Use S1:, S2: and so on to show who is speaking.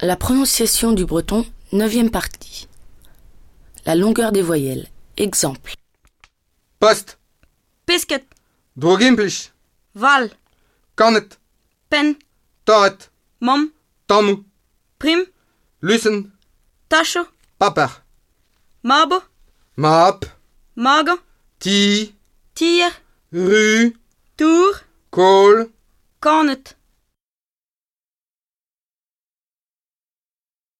S1: La prononciation du breton, neuvième partie. La longueur des voyelles. Exemple.
S2: Post,
S3: Pisket,
S2: drogimplich,
S3: val,
S2: kannet,
S3: pen,
S2: torret,
S3: mom,
S2: tamu,
S3: prim,
S2: lussen,
S3: tacho,
S2: paper,
S3: mabo,
S2: map,
S3: mago,
S2: ti,
S3: tier,
S2: Rue.
S3: tour,
S2: kool,
S3: kanet,